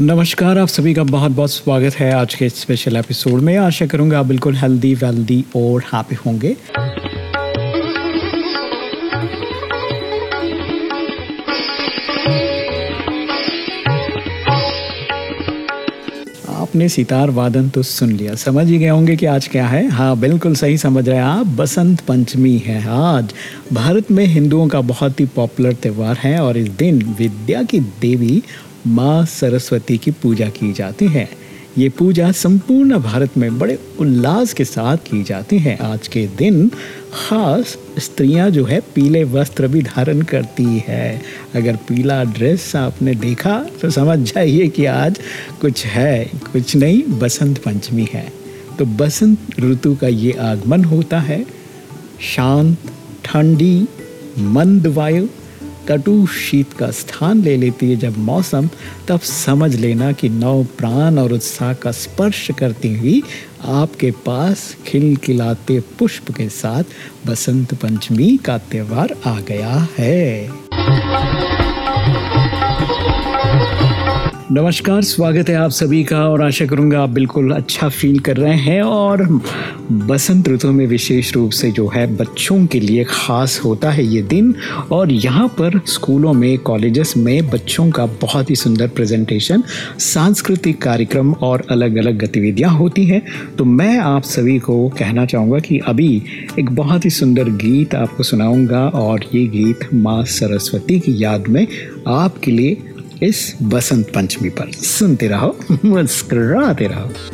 नमस्कार, आप सभी का बहुत बहुत स्वागत है आज के स्पेशल एपिसोड में। आशा करूँगा आप बिल्कुल हेल्दी वेल्दी और हैप्पी होंगे। आपने सितार वादन तो सुन लिया। समझ ही गए होंगे कि आज क्या है। हाँ बिल्कुल सही समझ रहे हैं आप। बसंत पंचमी है आज। भारत में हिंदुओं का बहुत ही पॉपुलर त्यौहार है और इस दिन विद्या की देवी माँ सरस्वती की पूजा की जाती है। ये पूजा संपूर्ण भारत में बड़े उल्लास के साथ की जाती है। आज के दिन खास स्त्रियाँ जो है पीले वस्त्र भी धारण करती है। अगर पीला ड्रेस आपने देखा तो समझ जाइए कि आज कुछ है, कुछ नहीं, बसंत पंचमी है। तो बसंत ऋतु का ये आगमन होता है। शांत, ठंडी, मंद वायु कटु शीत का स्थान ले लेती है। जब मौसम, तब समझ लेना कि नव प्राण और उत्साह का स्पर्श करती हुई आपके पास खिलखिलाते पुष्प के साथ बसंत पंचमी का त्यौहार आ गया है। नमस्कार, स्वागत है आप सभी का और आशा करूँगा आप बिल्कुल अच्छा फील कर रहे हैं और बसंत ऋतु में विशेष रूप से जो है बच्चों के लिए ख़ास होता है ये दिन। और यहाँ पर स्कूलों में, कॉलेजेस में बच्चों का बहुत ही सुंदर प्रेजेंटेशन सांस्कृतिक कार्यक्रम और अलग अलग गतिविधियाँ होती हैं। तो मैं आप सभी को कहना चाहूँगा कि अभी एक बहुत ही सुंदर गीत आपको सुनाऊँगा और ये गीत माँ सरस्वती की याद में आपके लिए इस बसंत पंचमी पर सुनते रहो मुस्कराते रहो।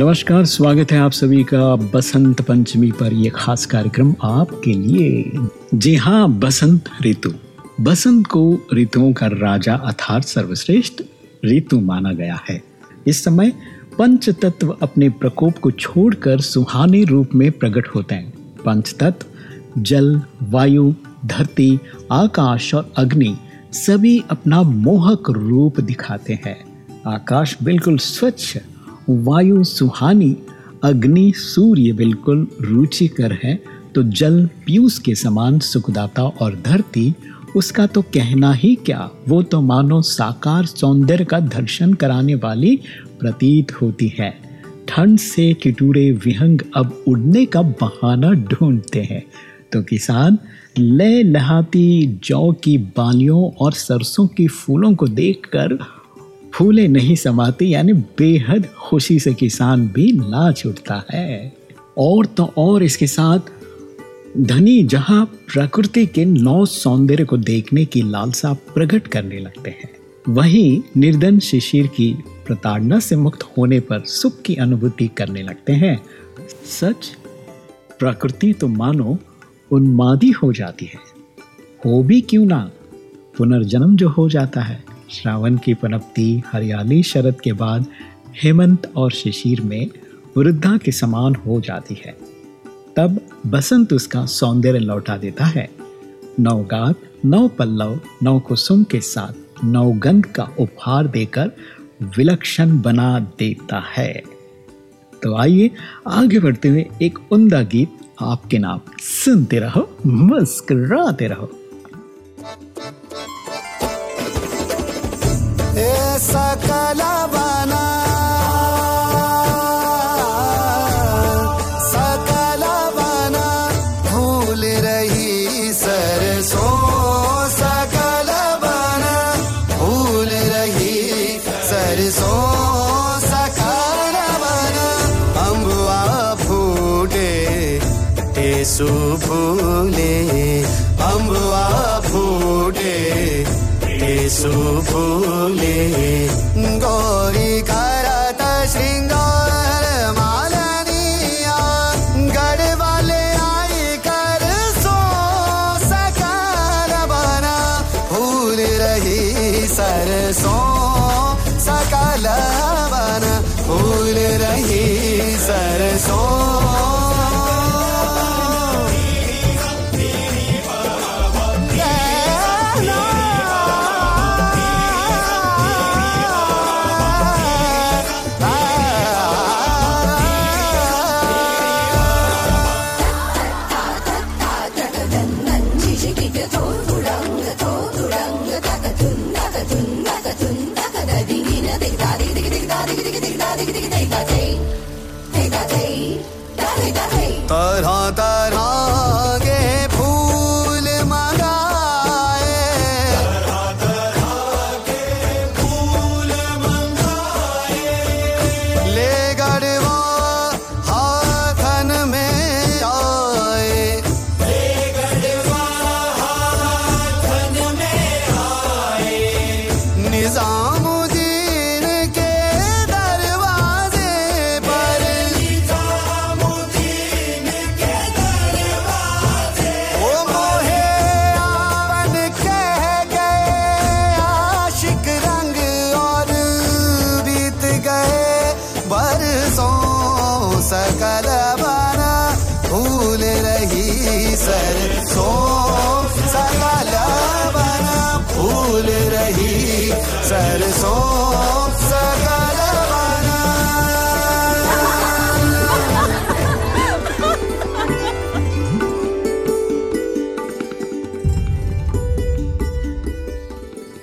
नमस्कार, स्वागत है आप सभी का बसंत पंचमी पर यह खास कार्यक्रम आपके लिए। जी हाँ बसंत ऋतु। बसंत को ऋतुओं का राजा अर्थात सर्वश्रेष्ठ ऋतु माना गया है। इस समय पंच तत्व अपने प्रकोप को छोड़कर सुहाने रूप में प्रकट होते हैं। पंच तत्व जल, वायु, धरती, आकाश और अग्नि सभी अपना मोहक रूप दिखाते हैं। आकाश बिल्कुल स्वच्छ वायु सुहानी, अग्नि सूर्य बिल्कुल रुचिकर है तो जल पीयूष के समान सुखदाता और धरती, उसका तो कहना ही क्या? वो तो मानो साकार सौंदर्य का दर्शन कराने वाली प्रतीत होती है। ठंड से टिटूरे विहंग अब उड़ने का बहाना ढूंढते हैं। तो किसान, लय लहाती जौ की बालियों और सरसों की फूलों को देखकर फूले नहीं समाते, यानी बेहद खुशी से किसान भी नाच उठता है। और तो और इसके साथ धनी जहाँ प्रकृति के नौ सौंदर्य को देखने की लालसा प्रकट करने लगते हैं, वहीं निर्धन शिशिर की प्रताड़ना से मुक्त होने पर सुख की अनुभूति करने लगते हैं। सच, प्रकृति तो मानो उन्मादी हो जाती है। हो भी क्यों ना? पुनर्जन्म जो हो जाता है। श्रावण की पनपति हरियाली शरद के बाद हेमंत और शिशिर में वृद्धा के समान हो जाती है। तब बसंत उसका सौंदर्य लौटा देता है। नवगात नव पल्लव नव कुसुम के साथ नवगंध का उपहार देकर विलक्षण बना देता है। तो आइए आगे बढ़ते हुए एक उमदा गीत आपके नाम सुनते रहो, मुस्कुराते रहो। सकला बना रही सरसों। तरह तरह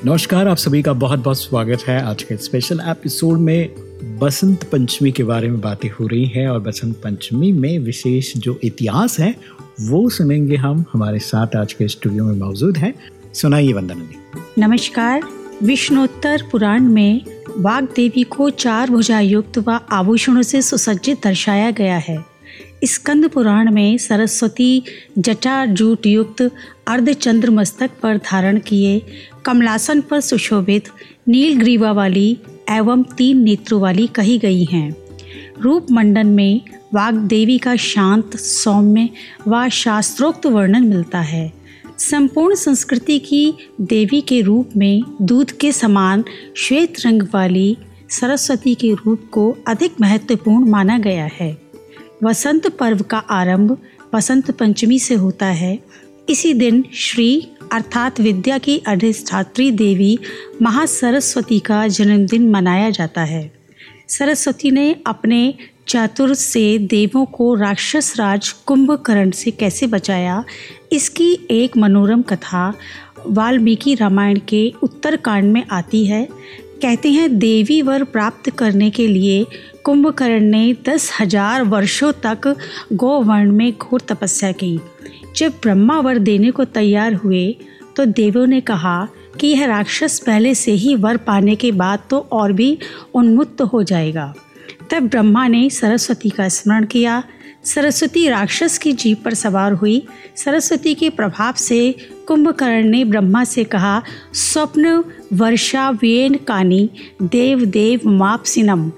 नमस्कार, आप सभी का बहुत बहुत स्वागत है। आज के स्पेशल एपिसोड में बसंत पंचमी के बारे में बातें हो रही हैं और बसंत पंचमी में विशेष जो इतिहास है, वो सुनेंगे हम। हमारे साथ आज के स्टूडियो में मौजूद है। सुनाइए वंदना जी। नमस्कार। विष्णोत्तर पुराण में वाग देवी को चार भुजा युक्त व आभूषणों से सुसज्जित दर्शाया गया है। स्कंद पुराण में सरस्वती जटा जूट युक्त अर्धचंद्र मस्तक पर धारण किए कमलासन पर सुशोभित नील ग्रीवा वाली एवं तीन नेत्रों वाली कही गई हैं। रूप मंडन में वाग देवी का शांत, सौम्य व शास्त्रोक्त वर्णन मिलता है। संपूर्ण संस्कृति की देवी के रूप में दूध के समान श्वेत रंग वाली सरस्वती के रूप को अधिक महत्वपूर्ण माना गया है। वसंत पर्व का आरंभ बसंत पंचमी से होता है। इसी दिन श्री अर्थात विद्या की अधिष्ठात्री देवी महासरस्वती का जन्मदिन मनाया जाता है। सरस्वती ने अपने चातुर से देवों को राक्षस राज कुंभकर्ण से कैसे बचाया, इसकी एक मनोरम कथा वाल्मीकि रामायण के उत्तरकांड में आती है। कहते हैं, देवी वर प्राप्त करने के लिए कुंभकर्ण ने दस हज़ार वर्षों तक गोवर्ण में घोर तपस्या की। जब ब्रह्मा वर देने को तैयार हुए तो देवों ने कहा कि यह राक्षस पहले से ही वर पाने के बाद तो और भी उन्मुक्त हो जाएगा। तब ब्रह्मा ने सरस्वती का स्मरण किया। सरस्वती राक्षस की जीप पर सवार हुई। सरस्वती के प्रभाव से कुंभकर्ण ने ब्रह्मा से कहा, स्वप्न वर्षा वेन कानी देव देव माप सिनम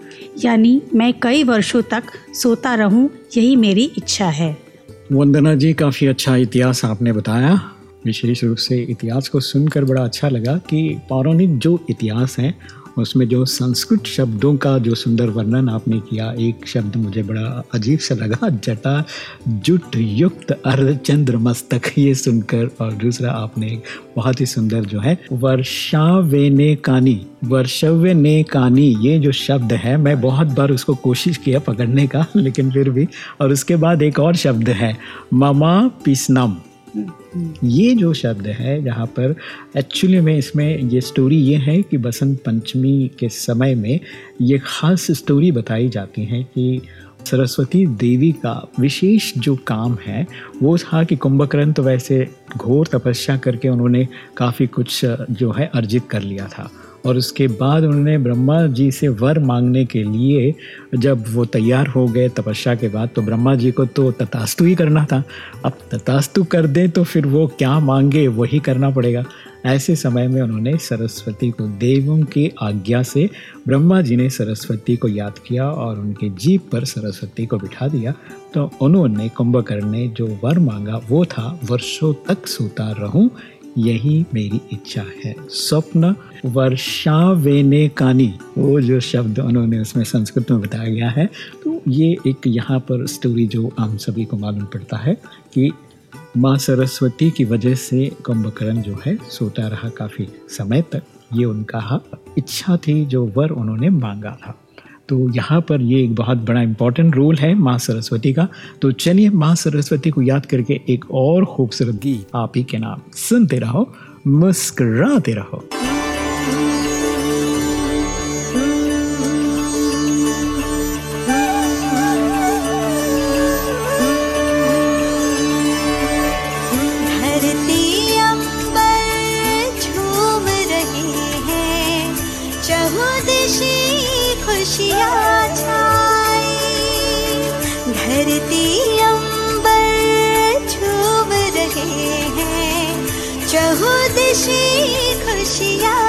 यानी मैं कई वर्षों तक सोता रहूँ, यही मेरी इच्छा है। वंदना जी, काफ़ी अच्छा इतिहास आपने बताया। विशेष रूप से इतिहास को सुनकर बड़ा अच्छा लगा कि पौराणिक जो इतिहास है उसमें जो संस्कृत शब्दों का जो सुंदर वर्णन आपने किया, एक शब्द मुझे बड़ा अजीब सा लगा, जटा जुट युक्त अर्धचंद्र मस्तक, ये सुनकर। और दूसरा आपने बहुत ही सुंदर जो है, वर्षावे ने कानी वर्षव्य ने कानी, ये जो शब्द है, मैं बहुत बार उसको कोशिश किया पकड़ने का, लेकिन फिर भी। और उसके बाद एक और शब्द है, ममा पिसनम। ये जो शब्द है, जहाँ पर एक्चुअली में इसमें ये स्टोरी ये है कि बसंत पंचमी के समय में ये ख़ास स्टोरी बताई जाती है कि सरस्वती देवी का विशेष जो काम है, वो था कि कुंभकर्ण तो वैसे घोर तपस्या करके उन्होंने काफ़ी कुछ, जो है, अर्जित कर लिया था। और उसके बाद उन्होंने ब्रह्मा जी से वर मांगने के लिए जब वो तैयार हो गए तपस्या के बाद तो ब्रह्मा जी को तो तथास्तु ही करना था। अब तथास्तु कर दें तो फिर वो क्या मांगे, वही करना पड़ेगा। ऐसे समय में उन्होंने सरस्वती को देवों की आज्ञा से ब्रह्मा जी ने सरस्वती को याद किया और उनके जीप पर सरस्वती को बिठा दिया। तो उन्होंने कुंभकर्ण ने जो वर मांगा, वो था, वर्षों तक सोता रहूँ, यही मेरी इच्छा है। स्वप्न वर्षावेने कानी। वो जो शब्द उन्होंने उसमें संस्कृत में बताया गया है तो ये एक यहाँ पर स्टोरी जो हम सभी को मालूम पड़ता है कि माँ सरस्वती की वजह से कुंभकर्ण जो है, सोता रहा काफ़ी समय तक। ये उनका इच्छा थी जो वर उन्होंने मांगा था। तो यहाँ पर ये एक बहुत बड़ा इम्पोर्टेंट रोल है माँ सरस्वती का। तो चलिए माँ सरस्वती को याद करके एक और खूबसूरत गीत आप ही के नाम सुनते रहो, मुस्कराते रहो। खुशी खुशियाँ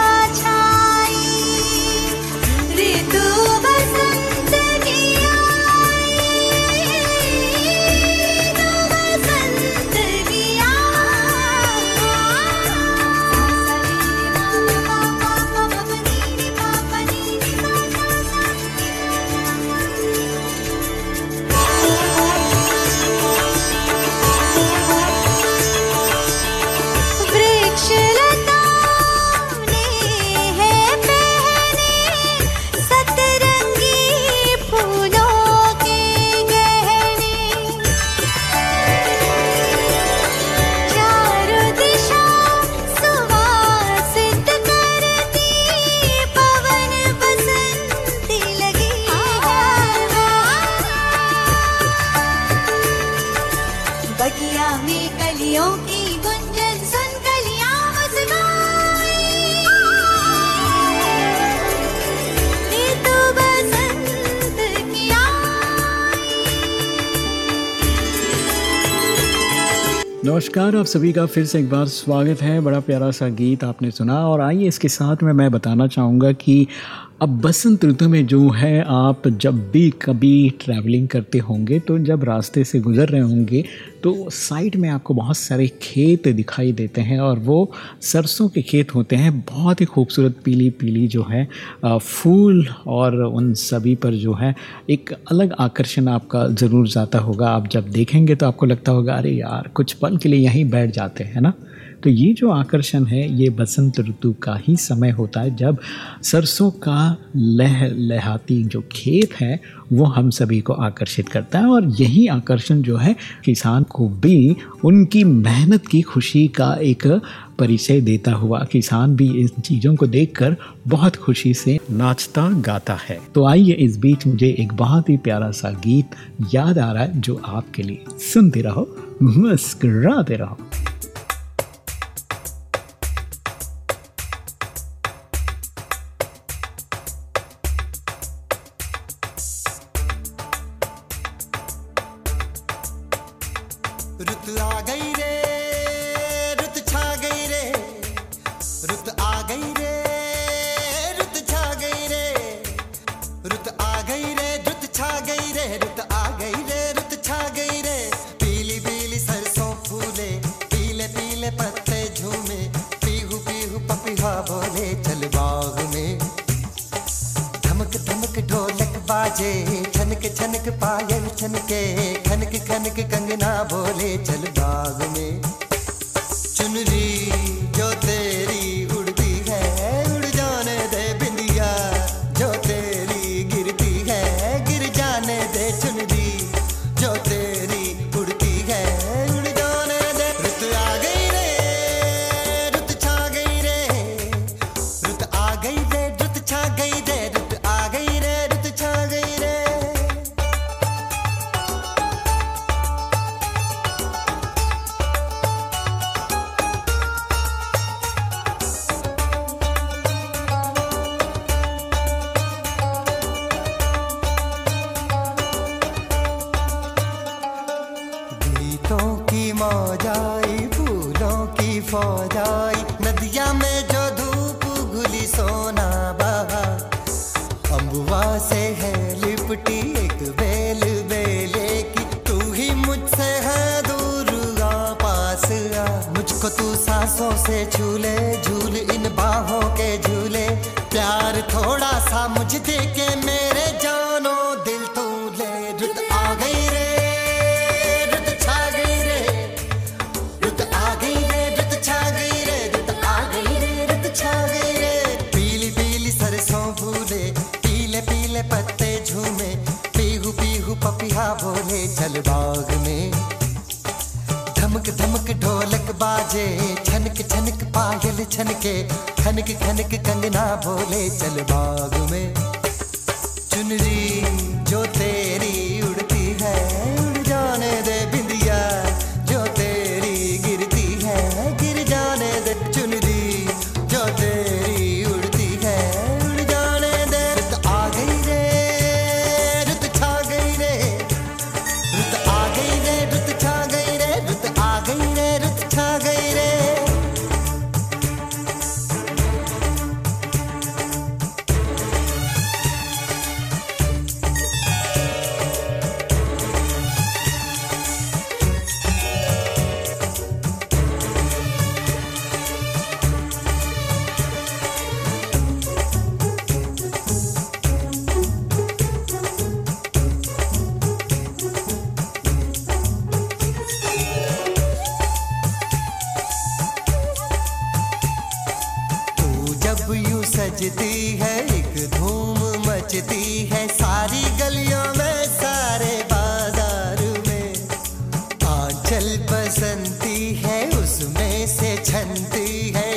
नमस्कार, आप सभी का फिर से एक बार स्वागत है। बड़ा प्यारा सा गीत आपने सुना और आइए इसके साथ में मैं बताना चाहूँगा कि अब बसंत ऋतु में जो है, आप जब भी कभी ट्रैवलिंग करते होंगे तो जब रास्ते से गुजर रहे होंगे तो साइड में आपको बहुत सारे खेत दिखाई देते हैं और वो सरसों के खेत होते हैं। बहुत ही खूबसूरत पीली पीली जो है फूल और उन सभी पर जो है, एक अलग आकर्षण आपका ज़रूर जाता होगा। आप जब देखेंगे तो आपको लगता होगा, अरे यार, कुछ पल के लिए यहीं बैठ जाते हैं ना? तो ये जो आकर्षण है, ये बसंत ऋतु का ही समय होता है जब सरसों का लह, लहाती जो खेत है, वो हम सभी को आकर्षित करता है और यही आकर्षण जो है, किसान को भी उनकी मेहनत की खुशी का एक परिचय देता हुआ, किसान भी इन चीज़ों को देखकर बहुत खुशी से नाचता, गाता है। तो आइए इस बीच मुझे एक बहुत ही प्यारा सा गीत याद आ रहा है जो आपके लिए सुनते रहो, मुस्कुराते रहो। बाजे छनक छनक पायल छनके खनक खनक कंगना बोले चल बाग में। चुनरी बाग में। धमक धमक, ढोलक बाजे। छनक छनक पागल छनके। खनक खनक कंगना बोले, चल बाग में। चुनरी झंती है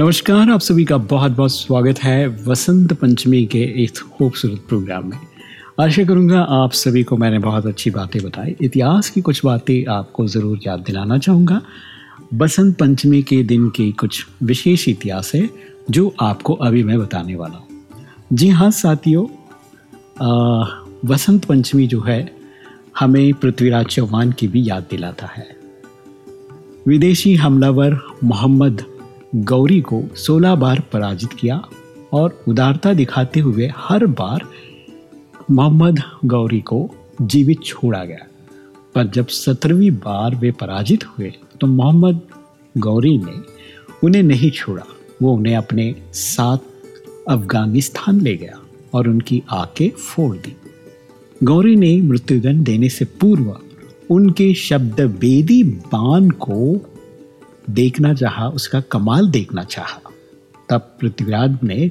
नमस्कार, आप सभी का बहुत बहुत स्वागत है वसंत पंचमी के इस खूबसूरत प्रोग्राम में। आशा करूँगा आप सभी को मैंने बहुत अच्छी बातें बताई। इतिहास की कुछ बातें आपको ज़रूर याद दिलाना चाहूँगा। बसंत पंचमी के दिन की कुछ विशेष इतिहास है जो आपको अभी मैं बताने वाला हूँ। जी हाँ साथियों बसंत पंचमी जो है, हमें पृथ्वीराज चौहान की भी याद दिलाता है। विदेशी हमलावर मोहम्मद गौरी को 16 बार पराजित किया और उदारता दिखाते हुए हर बार मोहम्मद गौरी को जीवित छोड़ा गया। पर जब सत्रहवीं बार वे पराजित हुए तो मोहम्मद गौरी ने उन्हें नहीं छोड़ा। वो उन्हें अपने साथ अफ़गानिस्तान ले गया और उनकी आँखें फोड़ दी। गौरी ने मृत्युदंड देने से पूर्व उनके शब्द बेदी बाण को देखना चाहा, उसका कमाल देखना चाहा। तब पृथ्वीराज ने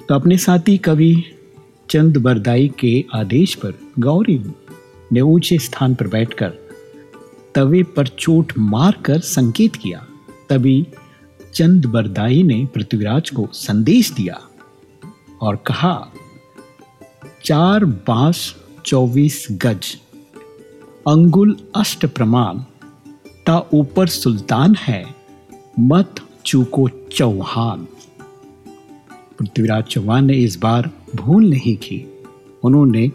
तो अपने साथी कवि चंद बरदाई के आदेश पर गौरी ने ऊँचे स्थान पर बैठकर तवे पर चोट मारकर संकेत किया। तभी चंद बरदाई ने पृथ्वीराज को संदेश दिया और कहा, चार बाँस चौबीस गज, अंगुल अष्ट प्रमाण ता ऊपर सुल्तान है, मत चूको चौहान। पृथ्वीराज चौहान ने इस बार भूल नहीं की। उन्होंने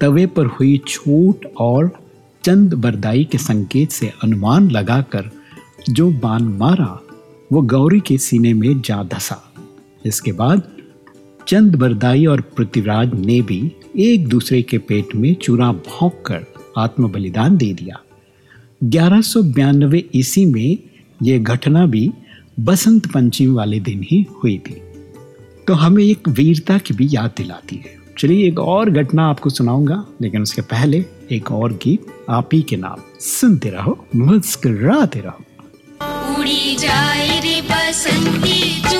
तवे पर हुई छूट और चंद बरदाई के संकेत से अनुमान लगाकर जो बाण मारा, वो गौरी के सीने में जा धसा। इसके बाद चंद बरदाई और पृथ्वीराज ने भी एक दूसरे के पेट में चूरा भोंक कर आत्म बलिदान दे दिया। ग्यारह सौ बयानवे ईस्वी में यह घटना भी बसंत पंचमी वाले दिन ही हुई थी। तो हमें एक वीरता की भी याद दिलाती है। चलिए एक और घटना आपको सुनाऊँगा, लेकिन उसके पहले एक और गीत आप ही के नाम। सुनते रहो, मुस्कुराते रहो। उड़ी जाए रे बसंती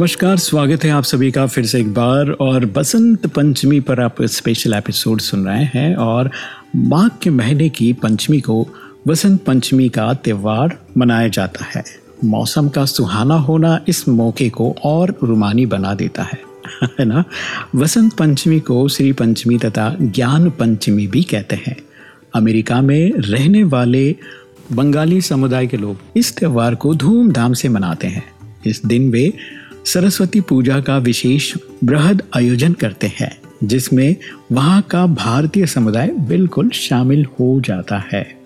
नमस्कार, स्वागत है आप सभी का फिर से एक बार और बसंत पंचमी पर आप स्पेशल एपिसोड सुन रहे हैं और माघ के महीने की पंचमी को बसंत पंचमी का त्यौहार मनाया जाता है। मौसम का सुहाना होना इस मौके को और रुमानी बना देता है है ना? वसंत पंचमी को श्री पंचमी तथा ज्ञान पंचमी भी कहते हैं। अमेरिका में रहने वाले बंगाली समुदाय के लोग इस त्यौहार को धूमधाम से मनाते हैं। इस दिन वे सरस्वती पूजा का विशेष बृहद आयोजन करते हैं, जिसमें वहाँ का भारतीय समुदाय बिल्कुल शामिल हो जाता है।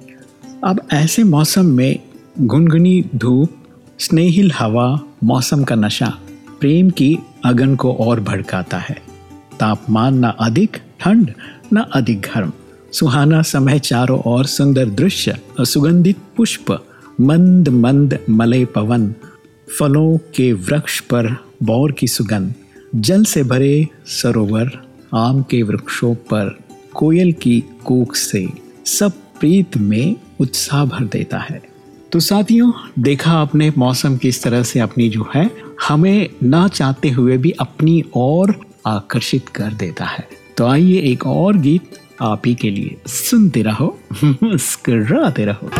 अब ऐसे मौसम में गुनगुनी धूप, स्नेहिल हवा, मौसम का नशा, प्रेम की अगन को और भड़काता है। तापमान न अधिक, ठंड न अधिक गर्म। सुहाना समय चारों ओर सुंदर दृश्य, सुगंधित पुष्प, मंद मंद मलय पवन फलों के वृक्ष पर बौर की सुगंध, जल से भरे सरोवर, आम के वृक्षों पर कोयल की कूक से सब प्रीत में उत्साह भर देता है। तो साथियों, देखा आपने मौसम किस तरह से अपनी जो है, हमें ना चाहते हुए भी अपनी ओर आकर्षित कर देता है। तो आइए एक और गीत आप ही के लिए सुनते रहो, मुस्कुराते रहो।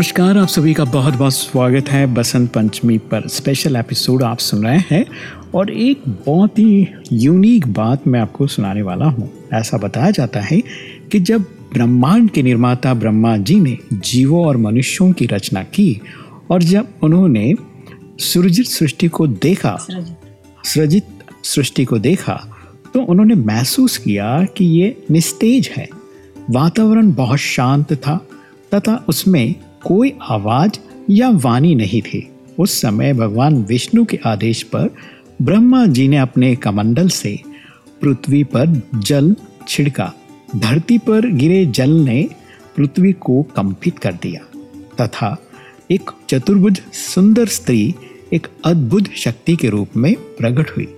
नमस्कार, आप सभी का बहुत बहुत स्वागत है बसंत पंचमी पर। स्पेशल एपिसोड आप सुन रहे हैं और एक बहुत ही यूनिक बात मैं आपको सुनाने वाला हूँ। ऐसा बताया जाता है कि जब ब्रह्मांड के निर्माता ब्रह्मा जी ने जीवों और मनुष्यों की रचना की और जब उन्होंने सृजित सृष्टि को देखा, सृजित सृष्टि को देखा तो उन्होंने महसूस किया कि ये निस्तेज है। वातावरण बहुत शांत था तथा उसमें कोई आवाज़ या वाणी नहीं थी। उस समय भगवान विष्णु के आदेश पर ब्रह्मा जी ने अपने कमंडल से पृथ्वी पर जल छिड़का, धरती पर गिरे जल ने पृथ्वी को कंपित कर दिया। तथा एक चतुर्भुज सुंदर स्त्री एक अद्भुत शक्ति के रूप में प्रकट हुई।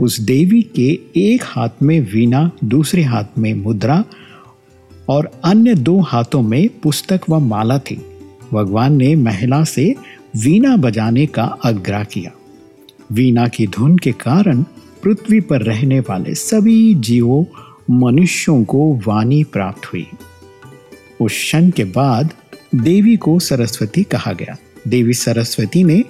उस देवी के एक हाथ में वीणा, दूसरे हाथ में मुद्रा और अन्य दो हाथों में पुस्तक व माला थी। भगवान ने महिला से वीणा बजाने का आग्रह किया। वीणा की धुन के कारण पृथ्वी पर रहने वाले सभी जीवों, मनुष्यों को वाणी प्राप्त हुई। उस क्षण के बाद देवी को सरस्वती कहा गया। देवी सरस्वती ने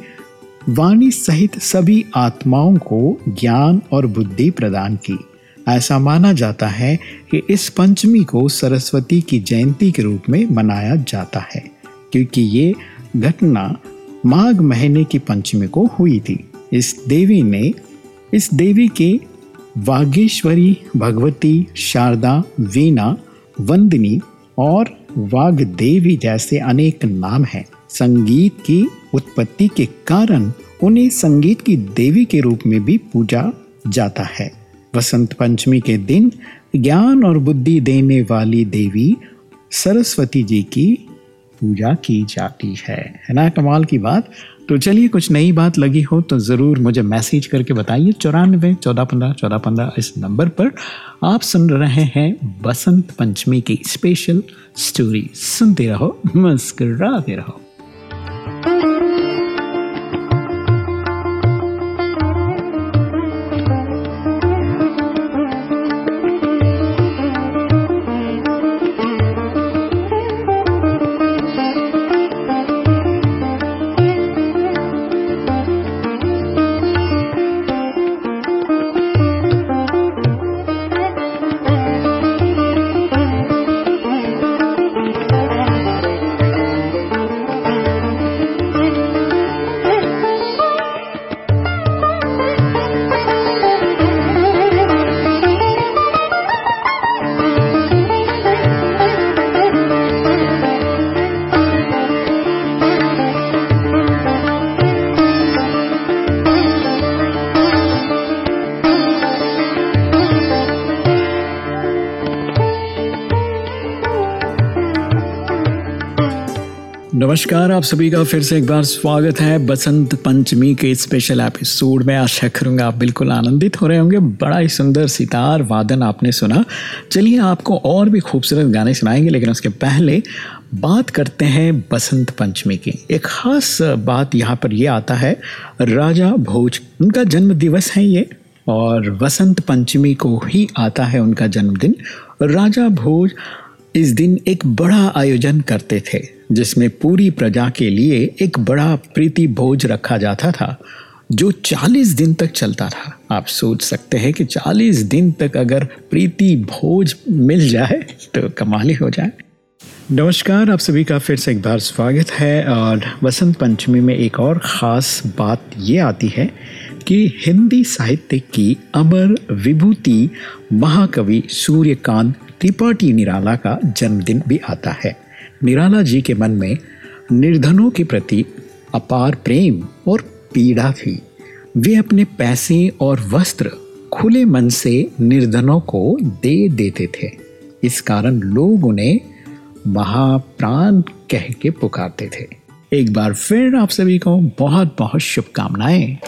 वाणी सहित सभी आत्माओं को ज्ञान और बुद्धि प्रदान की। ऐसा माना जाता है कि इस पंचमी को सरस्वती की जयंती के रूप में मनाया जाता है, क्योंकि ये घटना माघ महीने की पंचमी को हुई थी। इस देवी ने, इस देवी के वागेश्वरी, भगवती, शारदा, वीणा, वंदिनी और वाग देवी जैसे अनेक नाम हैं। संगीत की उत्पत्ति के कारण उन्हें संगीत की देवी के रूप में भी पूजा जाता है। वसंत पंचमी के दिन ज्ञान और बुद्धि देने वाली देवी सरस्वती जी की पूजा की जाती है। है ना, कमाल की बात? तो चलिए, कुछ नई बात लगी हो तो ज़रूर मुझे मैसेज करके बताइए। चौरानवे, चौदह पंद्रह चौदह पंद्रह इस नंबर पर आप सुन रहे हैं बसंत पंचमी की स्पेशल स्टोरी सुनते रहो, मुस्कुराते रहो। नमस्कार, आप सभी का फिर से एक बार स्वागत है बसंत पंचमी के स्पेशल एपिसोड में। आशा करूँगा आप बिल्कुल आनंदित हो रहे होंगे। बड़ा ही सुंदर सितार वादन आपने सुना। चलिए, आपको और भी खूबसूरत गाने सुनाएँगे, लेकिन उसके पहले बात करते हैं बसंत पंचमी की। एक खास बात यहाँ पर ये आता है, राजा भोज, उनका जन्म दिवस है ये, और वसंत पंचमी को ही आता है उनका जन्मदिन। राजा भोज इस दिन एक बड़ा आयोजन करते थे। जिसमें पूरी प्रजा के लिए एक बड़ा प्रीति भोज रखा जाता था, जो 40 दिन तक चलता था। आप सोच सकते हैं कि 40 दिन तक अगर प्रीति भोज मिल जाए तो कमाल ही हो जाए। नमस्कार, आप सभी का फिर से एक बार स्वागत है, और वसंत पंचमी में एक और ख़ास बात ये आती है कि हिंदी साहित्य की अमर विभूति महाकवि सूर्यकांत त्रिपाठी निराला का जन्मदिन भी आता है। निराला जी के मन में निर्धनों के प्रति अपार प्रेम और पीड़ा थी। वे अपने पैसे और वस्त्र खुले मन से निर्धनों को दे देते थे। इस कारण लोग उन्हें महाप्राण कह के पुकारते थे। एक बार फिर आप सभी को बहुत बहुत शुभकामनाएँ।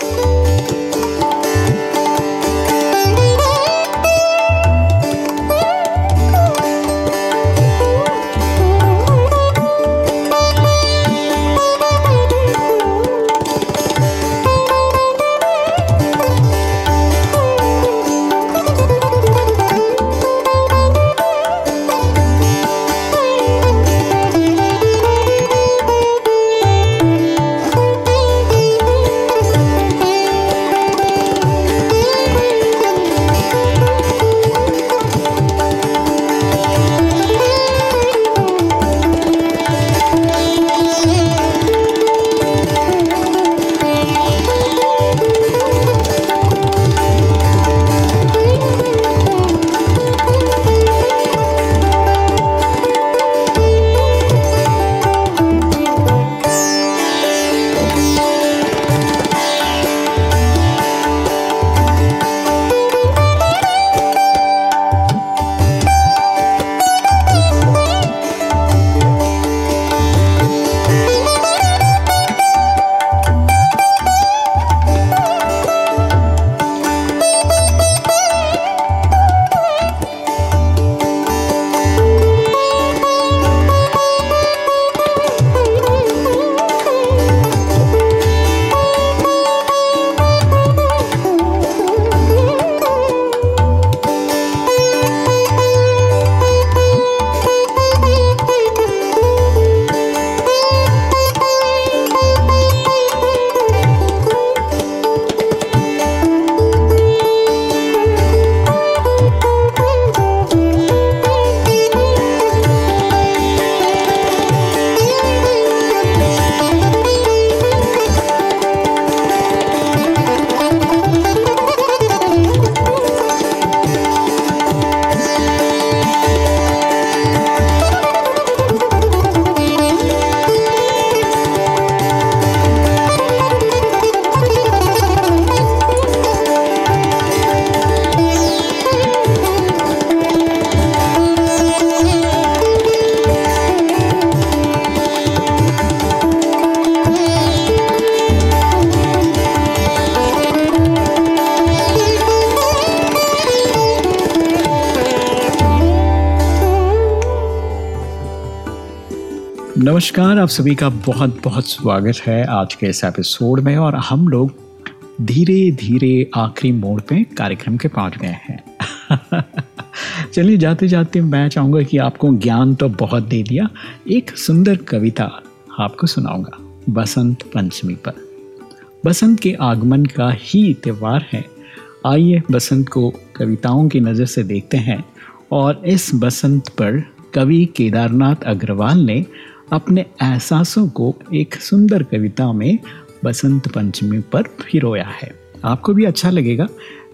नमस्कार, आप सभी का बहुत बहुत स्वागत है आज के इस एपिसोड में और हम लोग धीरे धीरे आखिरी मोड़ पे कार्यक्रम के पहुँच गए हैं। चलिए जाते जाते मैं चाहूँगा कि आपको ज्ञान तो बहुत दे दिया, एक सुंदर कविता आपको सुनाऊँगा, बसंत पंचमी पर। बसंत के आगमन का ही त्यौहार है। आइए बसंत को कविताओं की नज़र से देखते हैं और इस बसंत पर कवि केदारनाथ अग्रवाल ने अपने एहसासों को एक सुंदर कविता में बसंत पंचमी पर फिरोया है। आपको भी अच्छा लगेगा।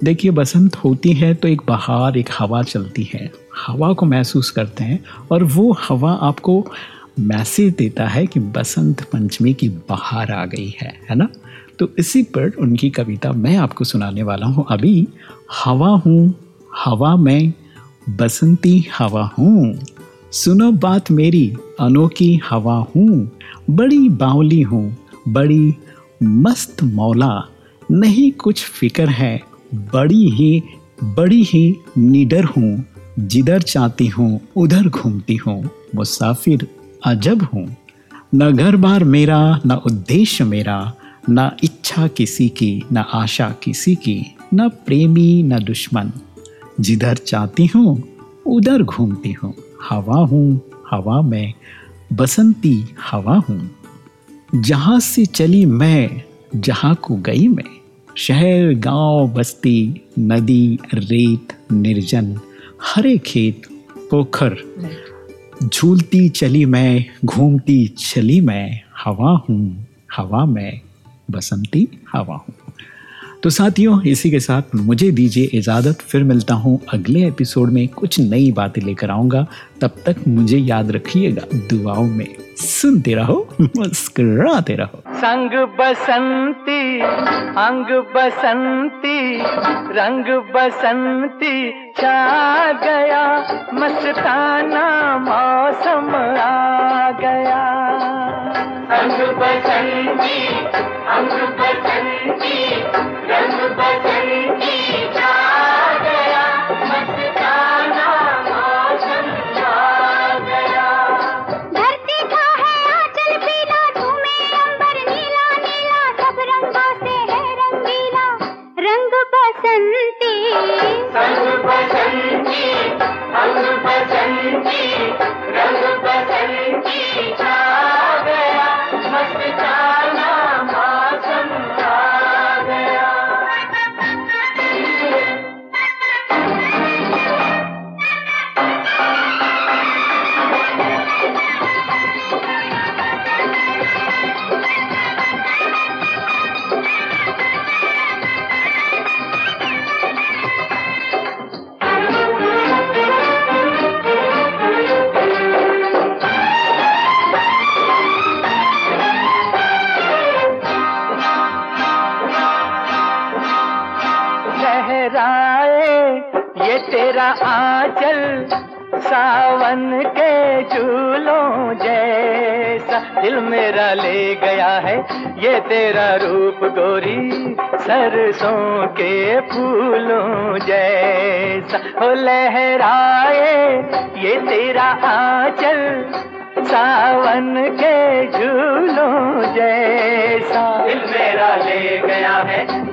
देखिए, बसंत होती है तो एक बहार, एक हवा चलती है। हवा को महसूस करते हैं और वो हवा आपको मैसेज देता है कि बसंत पंचमी की बहार आ गई है है ना? तो इसी पर उनकी कविता मैं आपको सुनाने वाला हूँ। अभी, हवा हूँ, हवा में, बसंती हवा हूँ। सुनो बात मेरी, अनोखी हवा हूँ, बड़ी बावली हूँ, बड़ी मस्त मौला, नहीं कुछ फ़िक्र है, बड़ी ही बड़ी ही निडर हूँ, जिधर चाहती हूँ, उधर घूमती हूँ, मुसाफिर अजब हूँ। न घर बार मेरा, न उद्देश्य मेरा, न इच्छा किसी की, न आशा किसी की, न प्रेमी, न दुश्मन। जिधर चाहती हूँ, उधर घूमती हूँ। हवा हूँ, हवा में, बसंती हवा हूँ। जहाँ से चली मैं, जहाँ को गई मैं। शहर, गाँव, बस्ती, नदी, रेत, निर्जन, हरे खेत, पोखर। झूलती चली मैं, घूमती चली मैं, हवा हूँ, हवा में, बसंती हवा हूँ। तो साथियों, इसी के साथ मुझे दीजिए इजाज़त, फिर मिलता हूँ अगले एपिसोड में कुछ नई बातें लेकर आऊँगा। तब तक मुझे याद रखिएगा दुआओं में। सुनते रहो मुस्कुराते रहो। संग बसंती अंग बसंती रंग बसंती छा गया मस्ताना मौसम आ गया। संग बसंती अंग बसंती रंग बसंती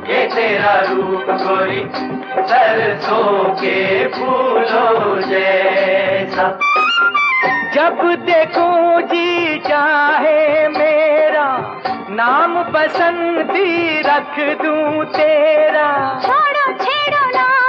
ये तेरा रूप कोई सरसों के फूलों जैसा। जब देखो जी चाहे मेरा, नाम बसंती रख दूँ तेरा। छोड़ो, छेड़ो ना